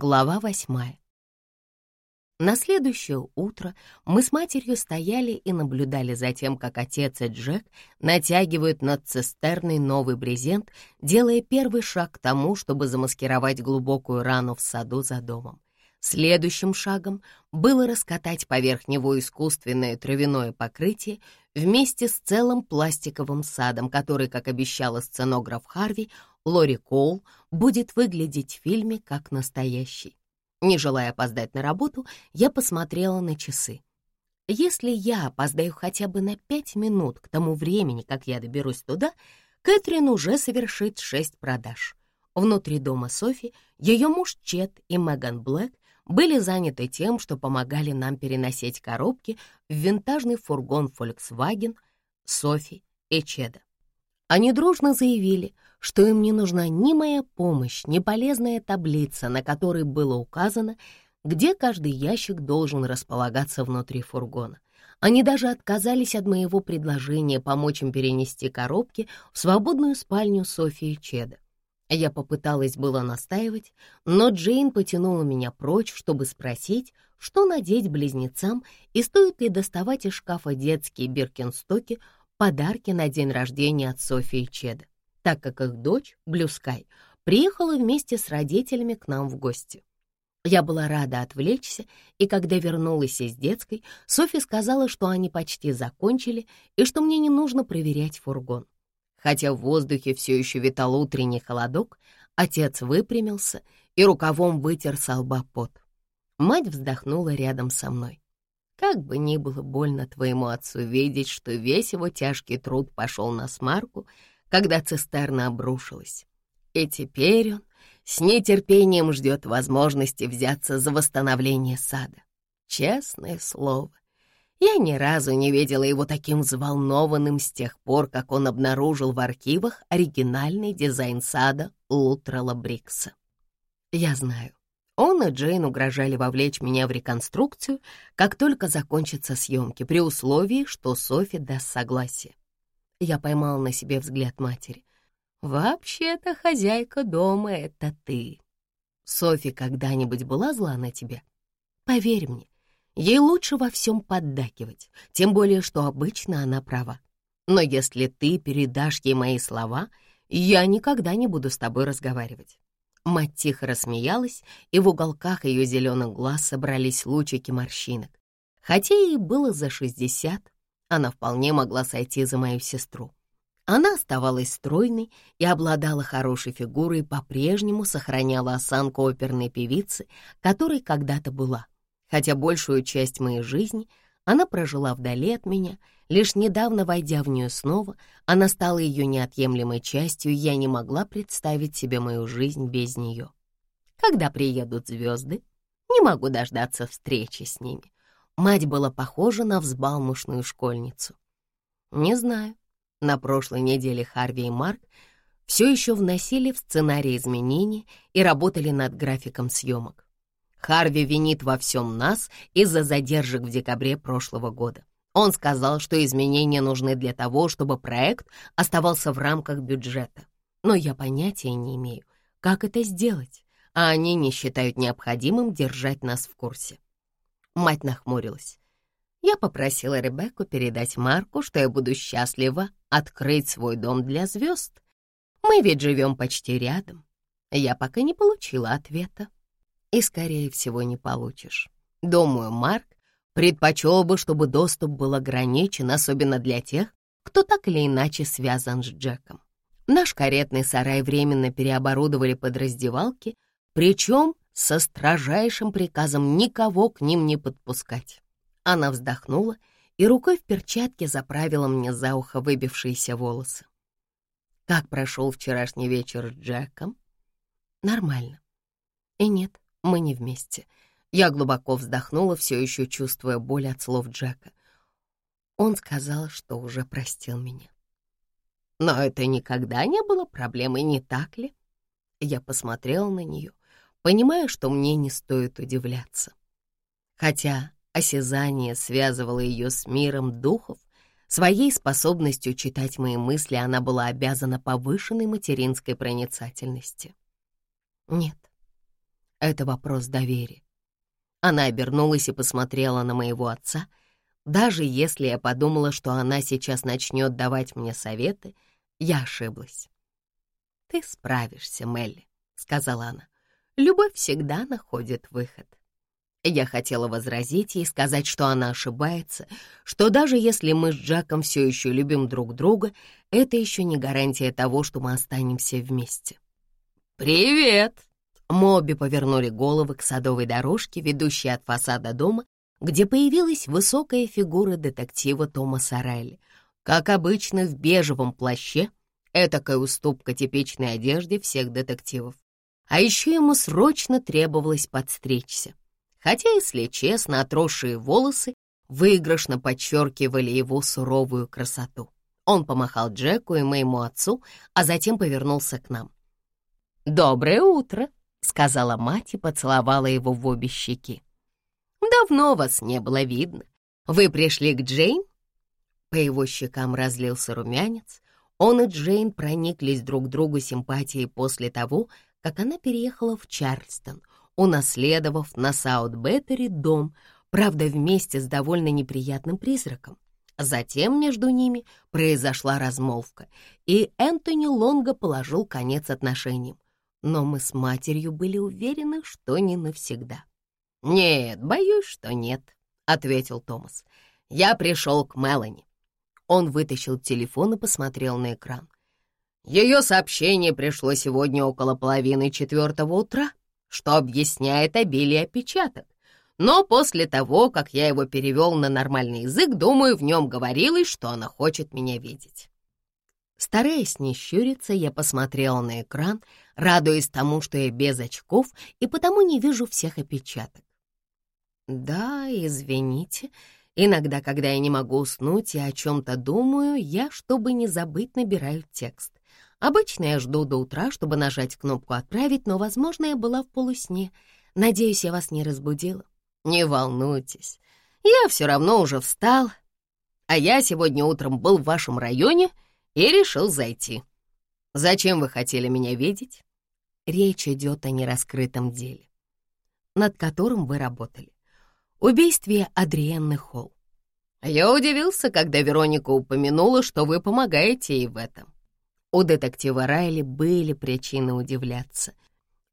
Глава восьмая. На следующее утро мы с матерью стояли и наблюдали за тем, как отец и Джек натягивают над цистерной новый брезент, делая первый шаг к тому, чтобы замаскировать глубокую рану в саду за домом. Следующим шагом было раскатать поверх него искусственное травяное покрытие вместе с целым пластиковым садом, который, как обещала сценограф Харви, Лори Коул будет выглядеть в фильме как настоящий. Не желая опоздать на работу, я посмотрела на часы. Если я опоздаю хотя бы на пять минут к тому времени, как я доберусь туда, Кэтрин уже совершит шесть продаж. Внутри дома Софи ее муж Чет и Меган Блэк были заняты тем, что помогали нам переносить коробки в винтажный фургон Volkswagen Софи и Чеда. Они дружно заявили, что им не нужна ни моя помощь, ни полезная таблица, на которой было указано, где каждый ящик должен располагаться внутри фургона. Они даже отказались от моего предложения помочь им перенести коробки в свободную спальню Софии Чеда. Я попыталась было настаивать, но Джейн потянула меня прочь, чтобы спросить, что надеть близнецам и стоит ли доставать из шкафа детские биркинстоки подарки на день рождения от Софии Чеда, так как их дочь, Блюскай, приехала вместе с родителями к нам в гости. Я была рада отвлечься, и когда вернулась из детской, Софи сказала, что они почти закончили и что мне не нужно проверять фургон. Хотя в воздухе все еще витал утренний холодок, отец выпрямился и рукавом вытер со лба пот. Мать вздохнула рядом со мной. Как бы ни было больно твоему отцу видеть, что весь его тяжкий труд пошел на смарку, когда цистерна обрушилась. И теперь он с нетерпением ждет возможности взяться за восстановление сада. Честное слово, я ни разу не видела его таким взволнованным с тех пор, как он обнаружил в архивах оригинальный дизайн сада Лутрала Брикса. Я знаю, он и Джейн угрожали вовлечь меня в реконструкцию, как только закончатся съемки, при условии, что Софи даст согласие. Я поймала на себе взгляд матери. «Вообще-то хозяйка дома — это ты. Софи когда-нибудь была зла на тебя? Поверь мне, ей лучше во всем поддакивать, тем более, что обычно она права. Но если ты передашь ей мои слова, я никогда не буду с тобой разговаривать. Мать тихо рассмеялась, и в уголках ее зеленых глаз собрались лучики морщинок. Хотя ей было за шестьдесят, она вполне могла сойти за мою сестру. Она оставалась стройной и обладала хорошей фигурой, по-прежнему сохраняла осанку оперной певицы, которой когда-то была. Хотя большую часть моей жизни она прожила вдали от меня — Лишь недавно войдя в нее снова, она стала ее неотъемлемой частью, и я не могла представить себе мою жизнь без нее. Когда приедут звезды, не могу дождаться встречи с ними. Мать была похожа на взбалмошную школьницу. Не знаю. На прошлой неделе Харви и Марк все еще вносили в сценарий изменения и работали над графиком съемок. Харви винит во всем нас из-за задержек в декабре прошлого года. Он сказал, что изменения нужны для того, чтобы проект оставался в рамках бюджета. Но я понятия не имею, как это сделать, а они не считают необходимым держать нас в курсе. Мать нахмурилась. Я попросила Ребекку передать Марку, что я буду счастлива открыть свой дом для звезд. Мы ведь живем почти рядом. Я пока не получила ответа. И, скорее всего, не получишь. Думаю, Марк Предпочел бы, чтобы доступ был ограничен, особенно для тех, кто так или иначе связан с Джеком. Наш каретный сарай временно переоборудовали под раздевалки, причем со строжайшим приказом никого к ним не подпускать. Она вздохнула и рукой в перчатке заправила мне за ухо выбившиеся волосы. Как прошел вчерашний вечер с Джеком? Нормально. И нет, мы не вместе — я глубоко вздохнула, все еще чувствуя боль от слов Джека. Он сказал, что уже простил меня. Но это никогда не было проблемой, не так ли? Я посмотрела на нее, понимая, что мне не стоит удивляться. Хотя осязание связывало ее с миром духов, своей способностью читать мои мысли она была обязана повышенной материнской проницательности. Нет, Это вопрос доверия. Она обернулась и посмотрела на моего отца. Даже если я подумала, что она сейчас начнет давать мне советы, я ошиблась. «Ты справишься, Мелли», — сказала она. «Любовь всегда находит выход». Я хотела возразить ей, сказать, что она ошибается, что даже если мы с Джаком все еще любим друг друга, это еще не гарантия того, что мы останемся вместе. «Привет!» Мы обе повернули головы к садовой дорожке, ведущей от фасада дома, где появилась высокая фигура детектива Томаса Райли. Как обычно, в бежевом плаще, этакая уступка типичной одежде всех детективов. А еще ему срочно требовалось подстричься. Хотя, если честно, отросшие волосы выигрышно подчеркивали его суровую красоту. Он помахал Джеку и моему отцу, а затем повернулся к нам. «Доброе утро», — сказала мать и поцеловала его в обе щеки. «Давно вас не было видно. Вы пришли к Джейн?» По его щекам разлился румянец. Он и Джейн прониклись друг другу симпатией после того, как она переехала в Чарльстон, унаследовав на Саут-Беттери дом, правда, вместе с довольно неприятным призраком. Затем между ними произошла размолвка, и Энтони Лонго положил конец отношениям. Но мы с матерью были уверены, что не навсегда. «Нет, боюсь, что нет», — ответил Томас. «Я пришел к Мелани». Он вытащил телефон и посмотрел на экран. Ее сообщение пришло сегодня около половины четвертого утра, что объясняет обилие опечаток. Но после того, как я его перевел на нормальный язык, думаю, в нем говорилось, что она хочет меня видеть. Стараясь не щуриться, я посмотрела на экран, радуясь тому, что я без очков и потому не вижу всех опечаток. Да, извините, иногда, когда я не могу уснуть и о чем-то думаю, я, чтобы не забыть, набираю текст. Обычно я жду до утра, чтобы нажать кнопку «Отправить», но, возможно, я была в полусне. Надеюсь, я вас не разбудила. Не волнуйтесь, я все равно уже встал. А я сегодня утром был в вашем районе и решил зайти. Зачем вы хотели меня видеть? Речь идет о нераскрытом деле, над которым вы работали. Убийстве Адриенны Холл. Я удивился, когда Вероника упомянула, что вы помогаете ей в этом. У детектива Райли были причины удивляться.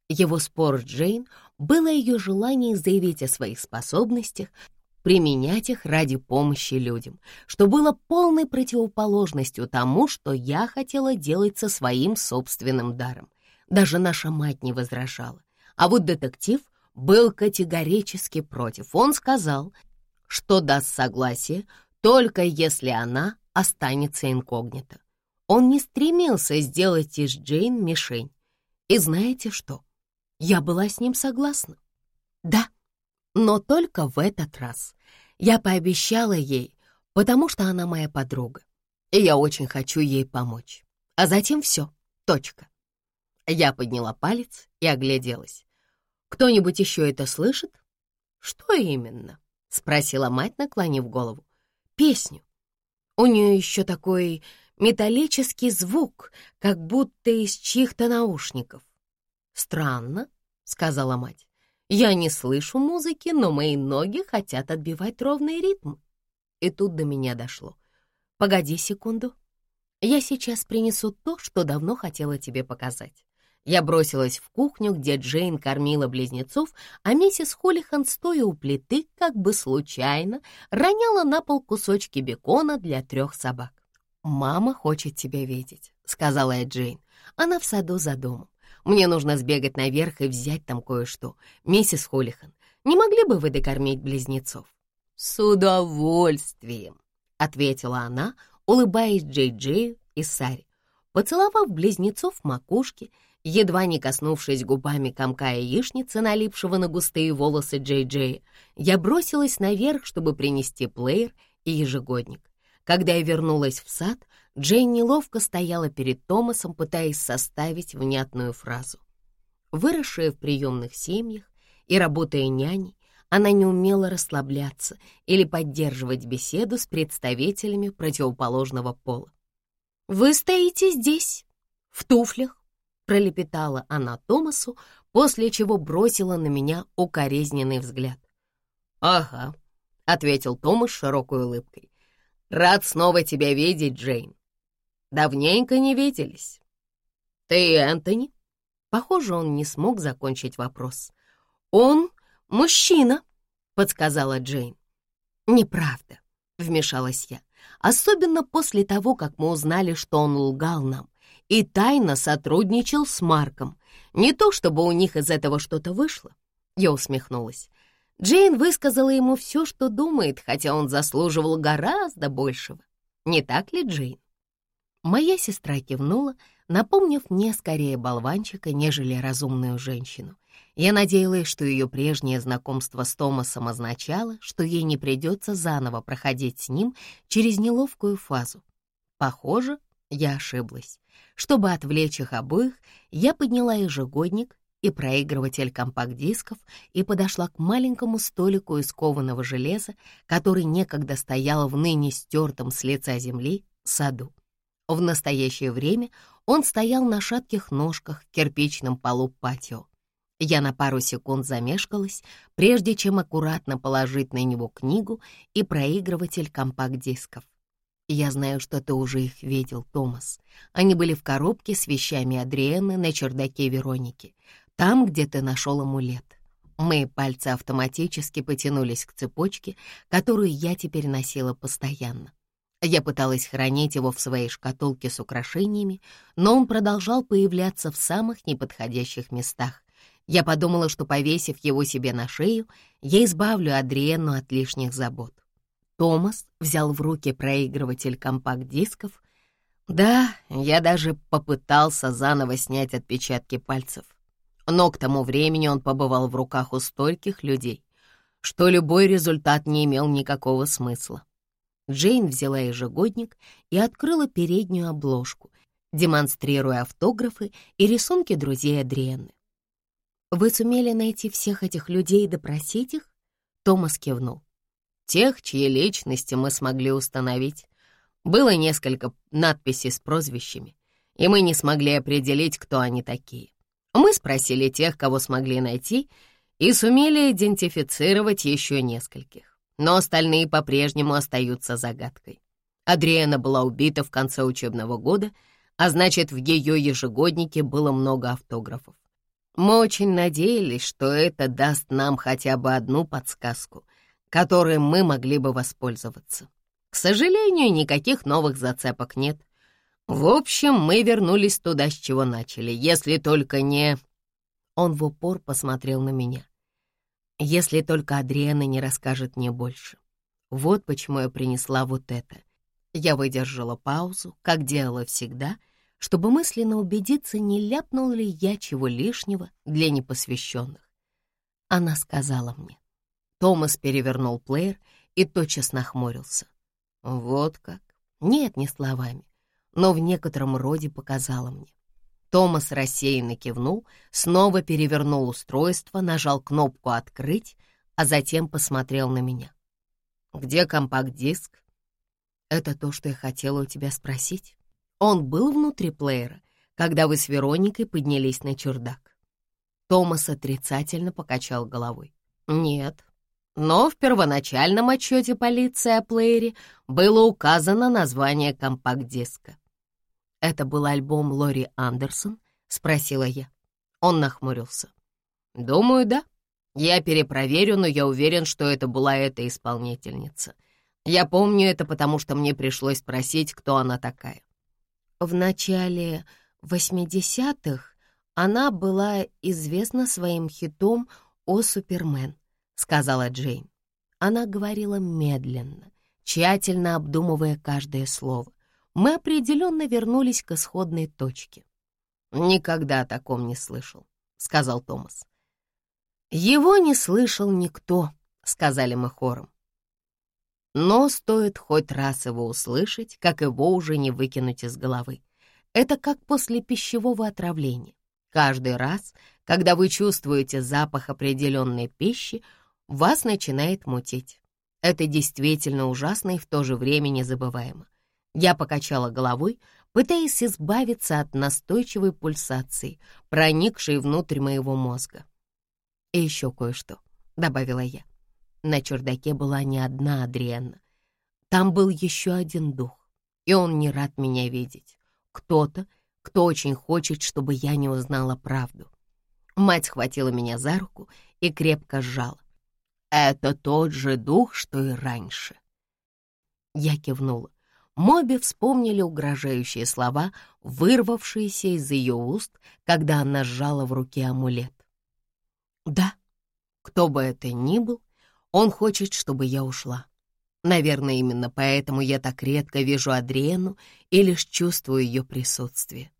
Его спор с Джейн было ее желание заявить о своих способностях, применять их ради помощи людям, что было полной противоположностью тому, что я хотела делать со своим собственным даром. Даже наша мать не возражала. А вот детектив был категорически против. Он сказал, что даст согласие только если она останется инкогнито. Он не стремился сделать из Джейн мишень. И знаете что? Я была с ним согласна. Да, но только в этот раз. Я пообещала ей, потому что она моя подруга, и я очень хочу ей помочь. А затем все, точка. Я подняла палец и огляделась. Кто-нибудь еще это слышит? Что именно? Спросила мать, наклонив голову. Песню. У нее еще такой металлический звук, как будто из чьих-то наушников. «Странно», — сказала мать. «Я не слышу музыки, но мои ноги хотят отбивать ровный ритм». И тут до меня дошло. «Погоди секунду. Я сейчас принесу то, что давно хотела тебе показать». Я бросилась в кухню, где Джейн кормила близнецов, а миссис Холлихан, стоя у плиты, как бы случайно, роняла на пол кусочки бекона для трех собак. «Мама хочет тебя видеть», — сказала я Джейн. «Она в саду за домом. Мне нужно сбегать наверх и взять там кое-что. Миссис Холлихан, не могли бы вы докормить близнецов?» «С удовольствием», — ответила она, улыбаясь Джей-Джею и Саре. Поцеловав близнецов в макушке, едва не коснувшись губами комка яичницы, налипшего на густые волосы Джей-Джея, я бросилась наверх, чтобы принести плеер и ежегодник. Когда я вернулась в сад, Джейн неловко стояла перед Томасом, пытаясь составить внятную фразу. Выросшая в приемных семьях и работая няней, она не умела расслабляться или поддерживать беседу с представителями противоположного пола. «Вы стоите здесь, в туфлях, пролепетала она Томасу, после чего бросила на меня укоризненный взгляд. «Ага», — ответил Томас широкой улыбкой. «Рад снова тебя видеть, Джейн. Давненько не виделись. Ты Энтони?» Похоже, он не смог закончить вопрос. «Он мужчина», — подсказала Джейн. «Неправда», — вмешалась я, особенно после того, как мы узнали, что он лгал нам и тайно сотрудничал с Марком. Не то чтобы у них из этого что-то вышло. Я усмехнулась. Джейн высказала ему все, что думает, хотя он заслуживал гораздо большего. Не так ли, Джейн? Моя сестра кивнула, напомнив мне скорее болванчика, нежели разумную женщину. Я надеялась, что ее прежнее знакомство с Томасом означало, что ей не придется заново проходить с ним через неловкую фазу. Похоже, я ошиблась. Чтобы отвлечь их обоих, я подняла ежегодник и проигрыватель компакт-дисков и подошла к маленькому столику из кованого железа, который некогда стоял в ныне стертом с лица земли саду. В настоящее время он стоял на шатких ножках в кирпичном полу патио. Я на пару секунд замешкалась, прежде чем аккуратно положить на него книгу и проигрыватель компакт-дисков. «Я знаю, что ты уже их видел, Томас. Они были в коробке с вещами Адриэны на чердаке Вероники, там, где ты нашел амулет. Мои пальцы автоматически потянулись к цепочке, которую я теперь носила постоянно. Я пыталась хранить его в своей шкатулке с украшениями, но он продолжал появляться в самых неподходящих местах. Я подумала, что, повесив его себе на шею, я избавлю Адриену от лишних забот. Томас взял в руки проигрыватель компакт-дисков. Да, я даже попытался заново снять отпечатки пальцев. Но к тому времени он побывал в руках у стольких людей, что любой результат не имел никакого смысла. Джейн взяла ежегодник и открыла переднюю обложку, демонстрируя автографы и рисунки друзей Адриенны. «Вы сумели найти всех этих людей и допросить их?» Томас кивнул. «Тех, чьи личности мы смогли установить. Было несколько надписей с прозвищами, и мы не смогли определить, кто они такие. Мы спросили тех, кого смогли найти, и сумели идентифицировать еще нескольких. Но остальные по-прежнему остаются загадкой. Адриана была убита в конце учебного года, а значит, в ее ежегоднике было много автографов. Мы очень надеялись, что это даст нам хотя бы одну подсказку, которой мы могли бы воспользоваться. К сожалению, никаких новых зацепок нет — в общем, мы вернулись туда, с чего начали, если только не... Он в упор посмотрел на меня. Если только Адриана не расскажет мне больше. Вот почему я принесла вот это. Я выдержала паузу, как делала всегда, чтобы мысленно убедиться, не ляпнул ли я чего лишнего для непосвященных. Она сказала мне. Томас перевернул плеер и тотчас нахмурился. Вот как? Нет, не словами но в некотором роде показала мне. Томас рассеянно кивнул, снова перевернул устройство, нажал кнопку «Открыть», а затем посмотрел на меня. «Где компакт-диск?» «Это то, что я хотела у тебя спросить. Он был внутри плеера, когда вы с Вероникой поднялись на чердак?» Томас отрицательно покачал головой. «Нет, но в первоначальном отчете полиции о плеере было указано название компакт-диска. «Это был альбом Лори Андерсон?» — спросила я. Он нахмурился. «Думаю, да. Я перепроверю, но я уверен, что это была эта исполнительница. Я помню это, потому что мне пришлось спросить, кто она такая». В начале 80-х она была известна своим хитом «О, Супермен», — сказала Джейн. Она говорила медленно, тщательно обдумывая каждое слово мы определенно вернулись к исходной точке. «Никогда о таком не слышал», — сказал Томас. «Его не слышал никто», — сказали мы хором. Но стоит хоть раз его услышать, как его уже не выкинуть из головы. Это как после пищевого отравления. Каждый раз, когда вы чувствуете запах определенной пищи, вас начинает мутить. Это действительно ужасно и в то же время незабываемо. Я покачала головой, пытаясь избавиться от настойчивой пульсации, проникшей внутрь моего мозга. «И еще кое-что», — добавила я. На чердаке была не одна Адриэнна. Там был еще один дух, и он не рад меня видеть. Кто-то, кто очень хочет, чтобы я не узнала правду. Мать схватила меня за руку и крепко сжала. «Это тот же дух, что и раньше». Я кивнула. Моби вспомнили угрожающие слова, вырвавшиеся из ее уст, когда она сжала в руке амулет. «Да, кто бы это ни был, он хочет, чтобы я ушла. Наверное, именно поэтому я так редко вижу Адриену и лишь чувствую ее присутствие.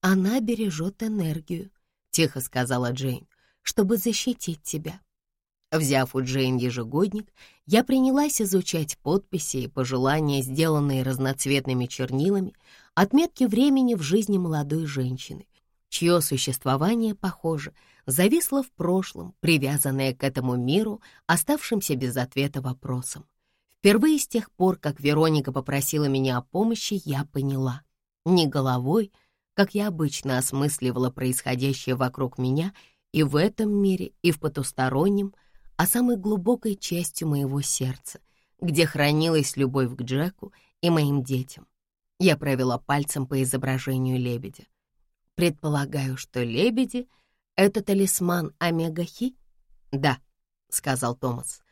Она бережет энергию, — тихо сказала Джейн, — чтобы защитить тебя. Взяв у Джейн ежегодник, я принялась изучать подписи и пожелания, сделанные разноцветными чернилами, отметки времени в жизни молодой женщины, чье существование, похоже, зависло в прошлом, привязанное к этому миру, оставшимся без ответа вопросом. Впервые с тех пор, как Вероника попросила меня о помощи, я поняла. Не головой, как я обычно осмысливала происходящее вокруг меня и в этом мире, и в потустороннем, а самой глубокой частью моего сердца, где хранилась любовь к Джеку и моим детям. Я провела пальцем по изображению лебедя. Предполагаю, что лебеди — это талисман Омега-Хи? Да, — сказал Томас.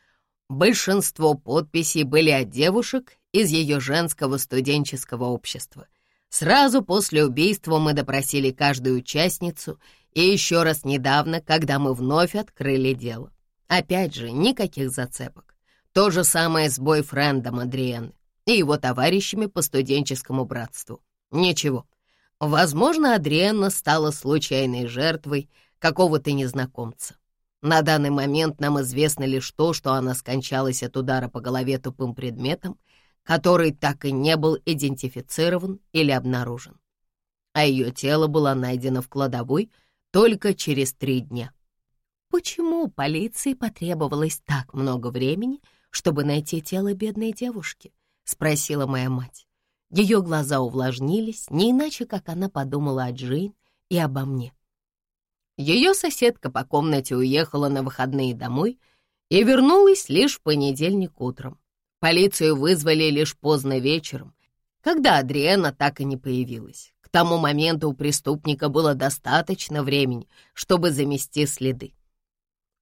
Большинство подписей были от девушек из ее женского студенческого общества — Сразу после убийства мы допросили каждую участницу, и еще раз недавно, когда мы вновь открыли дело. Опять же, никаких зацепок. То же самое с бойфрендом Адриены и его товарищами по студенческому братству. Ничего. Возможно, Адриена стала случайной жертвой какого-то незнакомца. На данный момент нам известно лишь то, что она скончалась от удара по голове тупым предметом который так и не был идентифицирован или обнаружен. А ее тело было найдено в кладовой только через три дня. Почему полиции потребовалось так много времени, чтобы найти тело бедной девушки? Спросила моя мать. Ее глаза увлажнились, не иначе, как она подумала о Джейн и обо мне. Ее соседка по комнате уехала на выходные домой и вернулась лишь в понедельник утром. Полицию вызвали лишь поздно вечером, когда Адриэна так и не появилась. К тому моменту у преступника было достаточно времени, чтобы замести следы.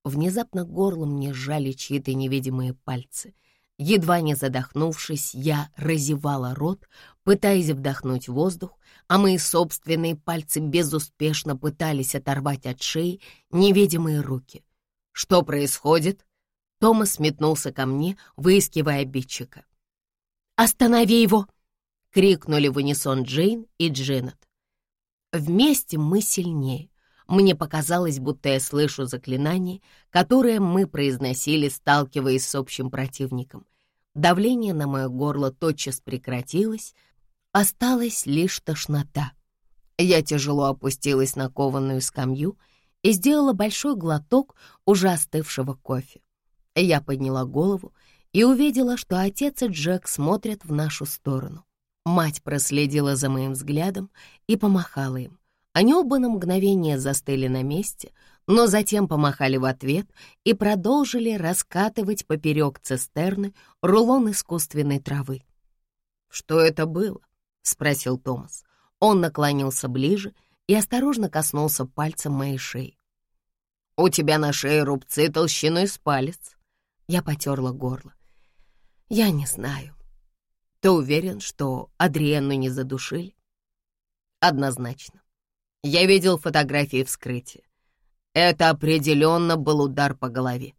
Внезапно горло мне сжали чьи-то невидимые пальцы. Едва не задохнувшись, я разевала рот, пытаясь вдохнуть воздух, а мои собственные пальцы безуспешно пытались оторвать от шеи невидимые руки. «Что происходит?» Томас метнулся ко мне, выискивая обидчика. «Останови его!» — крикнули в унисон Джейн и Дженнет. Вместе мы сильнее. Мне показалось, будто я слышу заклинание, которое мы произносили, сталкиваясь с общим противником. Давление на мое горло тотчас прекратилось, осталась лишь тошнота. Я тяжело опустилась на кованую скамью и сделала большой глоток уже остывшего кофе. Я подняла голову и увидела, что отец и Джек смотрят в нашу сторону. Мать проследила за моим взглядом и помахала им. Они оба на мгновение застыли на месте, но затем помахали в ответ и продолжили раскатывать поперек цистерны рулон искусственной травы. «Что это было?» — спросил Томас. Он наклонился ближе и осторожно коснулся пальцем моей шеи. «У тебя на шее рубцы толщиной с палец. Я потерла горло. Я не знаю. Ты уверен, что Адриенну не задушили? Однозначно. Я видел фотографии вскрытия. Это определенно был удар по голове.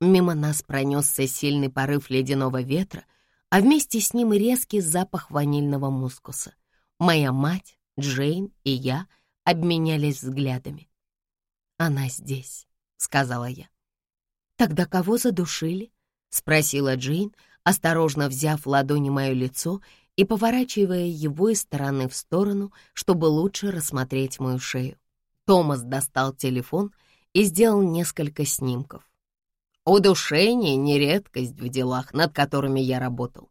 Мимо нас пронесся сильный порыв ледяного ветра, а вместе с ним и резкий запах ванильного мускуса. Моя мать, Джейн и я обменялись взглядами. «Она здесь», — сказала я. «Тогда кого задушили?» — спросила Джейн, осторожно взяв в ладони мое лицо и поворачивая его из стороны в сторону, чтобы лучше рассмотреть мою шею. Томас достал телефон и сделал несколько снимков. Удушение — не редкость в делах, над которыми я работал.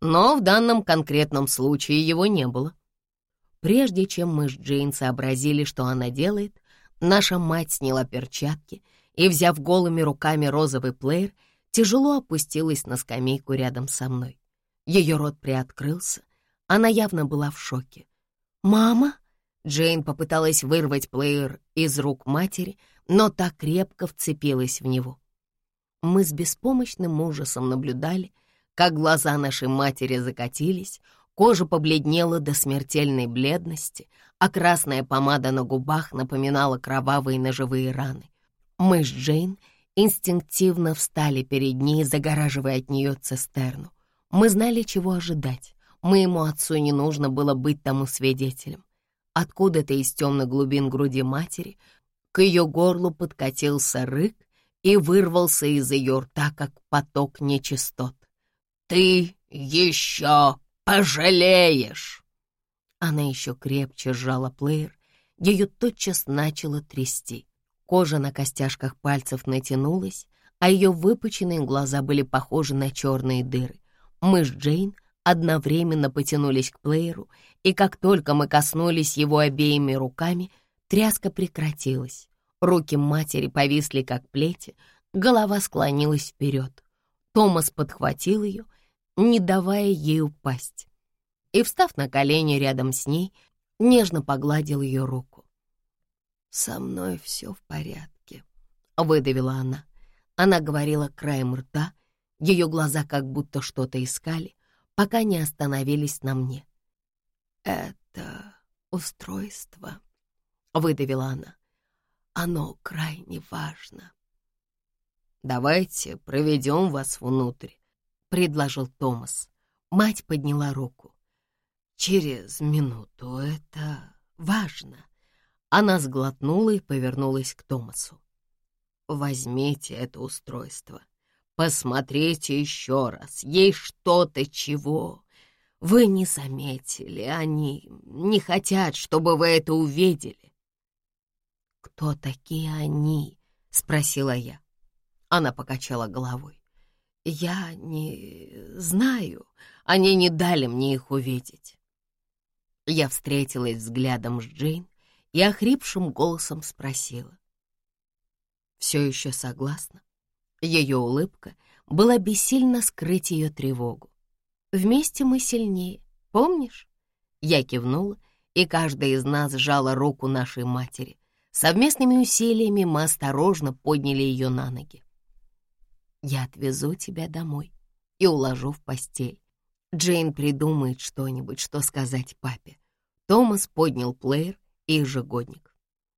но в данном конкретном случае его не было. Прежде чем мы с Джейн сообразили, что она делает, наша мать сняла перчатки и, взяв голыми руками розовый плеер, тяжело опустилась на скамейку рядом со мной. Ее рот приоткрылся, она явно была в шоке. «Мама?» Джейн попыталась вырвать плеер из рук матери, но так крепко вцепилась в него. Мы с беспомощным ужасом наблюдали, как глаза нашей матери закатились, кожа побледнела до смертельной бледности, а красная помада на губах напоминала кровавые ножевые раны. Мы с Джейн инстинктивно встали перед ней, загораживая от нее цистерну. Мы знали, чего ожидать. Моему отцу не нужно было быть тому свидетелем. Откуда-то из темных глубин груди матери к ее горлу подкатился рык и вырвался из ее рта, как поток нечистот. «Ты еще пожалеешь!» Она еще крепче сжала плеер, ее тотчас начало трясти. Кожа на костяшках пальцев натянулась, а ее выпученные глаза были похожи на черные дыры. Мы с Джейн одновременно потянулись к плееру, и как только мы коснулись его обеими руками, тряска прекратилась. Руки матери повисли как плети, голова склонилась вперед. Томас подхватил ее, не давая ей упасть. И, встав на колени рядом с ней, нежно погладил ее руку. «Со мной все в порядке», — выдавила она. Она говорила краем рта, ее глаза как будто что-то искали, пока не остановились на мне. «Это устройство», — выдавила она. «Оно крайне важно». «Давайте проведем вас внутрь», — предложил Томас. Мать подняла руку. «Через минуту это важно». Она сглотнула и повернулась к Томасу. «Возьмите это устройство. Посмотрите еще раз. Есть что-то, чего вы не заметили. Они не хотят, чтобы вы это увидели». «Кто такие они?» — спросила я. Она покачала головой. «Я не знаю. Они не дали мне их увидеть». Я встретилась взглядом с Джейн и охрипшим голосом спросила. «Все еще согласна?» Ее улыбка была бессильно скрыть ее тревогу. «Вместе мы сильнее, помнишь?» Я кивнула, и каждая из нас сжала руку нашей матери. Совместными усилиями мы осторожно подняли ее на ноги. «Я отвезу тебя домой и уложу в постель. Джейн придумает что-нибудь, что сказать папе». Томас поднял плеер и ежегодник.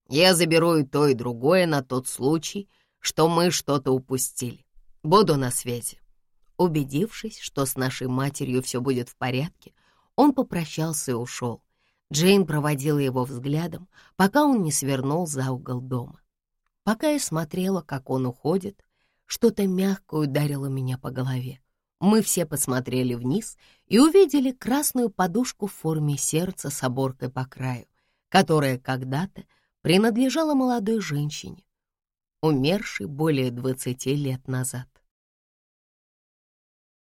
«Я заберу и то, и другое на тот случай, что мы что-то упустили. Буду на связи». Убедившись, что с нашей матерью все будет в порядке, он попрощался и ушел. Джейн проводила его взглядом, пока он не свернул за угол дома. Пока я смотрела, как он уходит, что-то мягкое ударило меня по голове. Мы все посмотрели вниз и увидели красную подушку в форме сердца с оборкой по краю, которая когда-то принадлежала молодой женщине, умершей более двадцати лет назад.